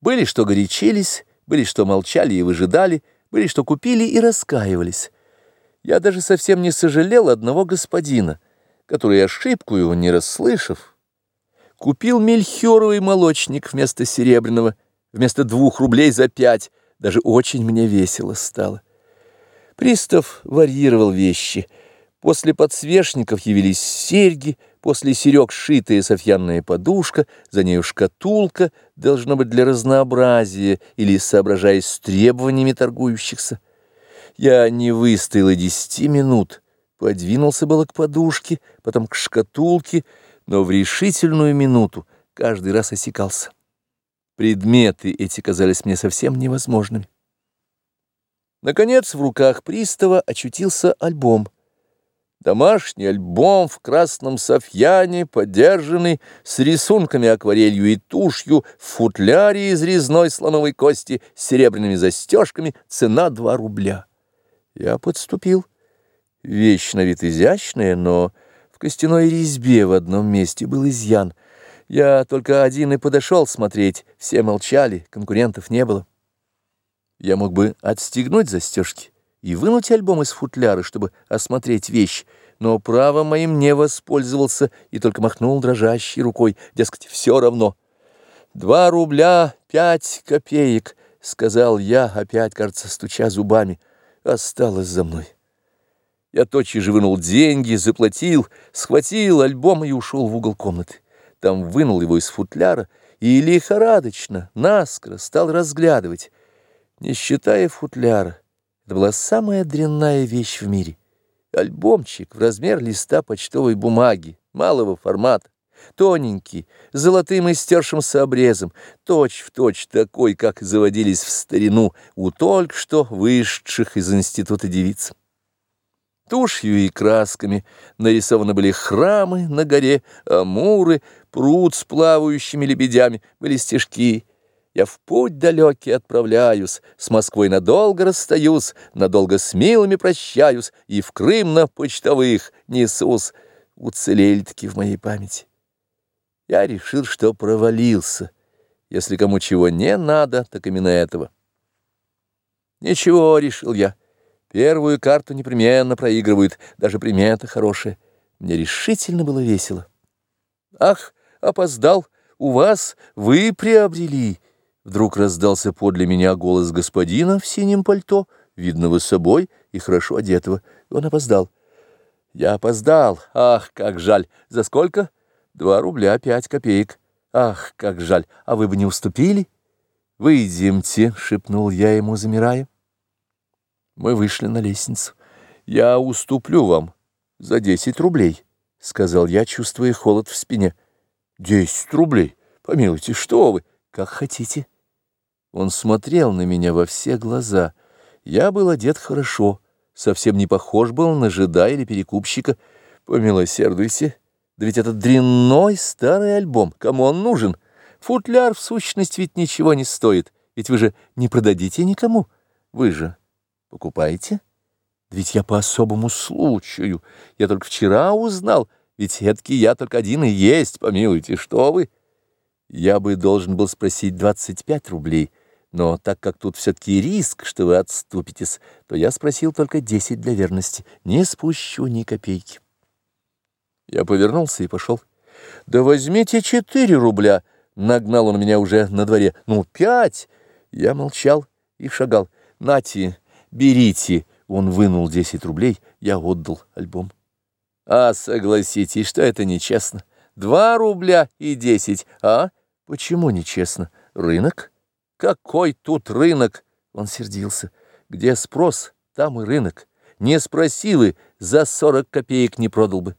Были, что горячились, были, что молчали и выжидали, были, что купили и раскаивались. Я даже совсем не сожалел одного господина, который, ошибку его не расслышав, купил мельхиоровый молочник вместо серебряного, вместо двух рублей за пять, даже очень мне весело стало. Пристав варьировал вещи. После подсвечников явились серьги, после серег шитая софьянная подушка, за нею шкатулка, должно быть для разнообразия или соображаясь с требованиями торгующихся. Я не выстоял и десяти минут, подвинулся было к подушке, потом к шкатулке, но в решительную минуту каждый раз осекался. Предметы эти казались мне совсем невозможными. Наконец в руках пристава очутился альбом. Домашний альбом в красном софьяне, подержанный, с рисунками акварелью и тушью, в футляре из резной слоновой кости с серебряными застежками, цена два рубля. Я подступил. Вещь на вид изящная, но в костяной резьбе в одном месте был изъян — я только один и подошел смотреть, все молчали, конкурентов не было. Я мог бы отстегнуть застежки и вынуть альбом из футляра, чтобы осмотреть вещь, но правом моим не воспользовался и только махнул дрожащей рукой, дескать, все равно. «Два рубля пять копеек», — сказал я, опять, кажется, стуча зубами, — осталось за мной. Я тотчас же вынул деньги, заплатил, схватил альбом и ушел в угол комнаты там вынул его из футляра и лихорадочно, наскоро стал разглядывать. Не считая футляра, это была самая дрянная вещь в мире. Альбомчик в размер листа почтовой бумаги, малого формата, тоненький, с золотым истершимся обрезом, точь-в-точь точь такой, как заводились в старину у только что вышедших из института девиц. Тушью и красками нарисованы были храмы на горе, амуры, пруд с плавающими лебедями, были стежки. Я в путь далекий отправляюсь, с Москвой надолго расстаюсь, надолго с милыми прощаюсь, и в Крым на почтовых несусь. Уцелели-таки в моей памяти. Я решил, что провалился. Если кому чего не надо, так именно этого. Ничего, решил я. Первую карту непременно проигрывают, даже примета хорошая. Мне решительно было весело. Ах, опоздал, у вас, вы приобрели. Вдруг раздался подле меня голос господина в синем пальто, видного собой и хорошо одетого. Он опоздал. Я опоздал. Ах, как жаль. За сколько? Два рубля пять копеек. Ах, как жаль. А вы бы не уступили? Выйдемте, шепнул я ему, замирая. Мы вышли на лестницу. «Я уступлю вам за десять рублей», — сказал я, чувствуя холод в спине. «Десять рублей? Помилуйте, что вы? Как хотите». Он смотрел на меня во все глаза. Я был одет хорошо, совсем не похож был на жида или перекупщика. Помилосердуйте, да ведь это дрянной старый альбом, кому он нужен? Футляр, в сущности, ведь ничего не стоит, ведь вы же не продадите никому. Вы же Покупаете? Ведь я по особому случаю. Я только вчера узнал, ведь эдакий я только один и есть, помилуйте, что вы? Я бы должен был спросить 25 рублей, но так как тут все-таки риск, что вы отступитесь, то я спросил только 10 для верности. Не спущу ни копейки. Я повернулся и пошел. «Да возьмите четыре рубля!» Нагнал он меня уже на дворе. «Ну, пять!» Я молчал и шагал. «Нате, Берите. Он вынул 10 рублей, я отдал альбом. А согласитесь, что это нечестно. Два рубля и десять, а? Почему нечестно? Рынок? Какой тут рынок? Он сердился. Где спрос, там и рынок. Не спросил и за сорок копеек не продал бы.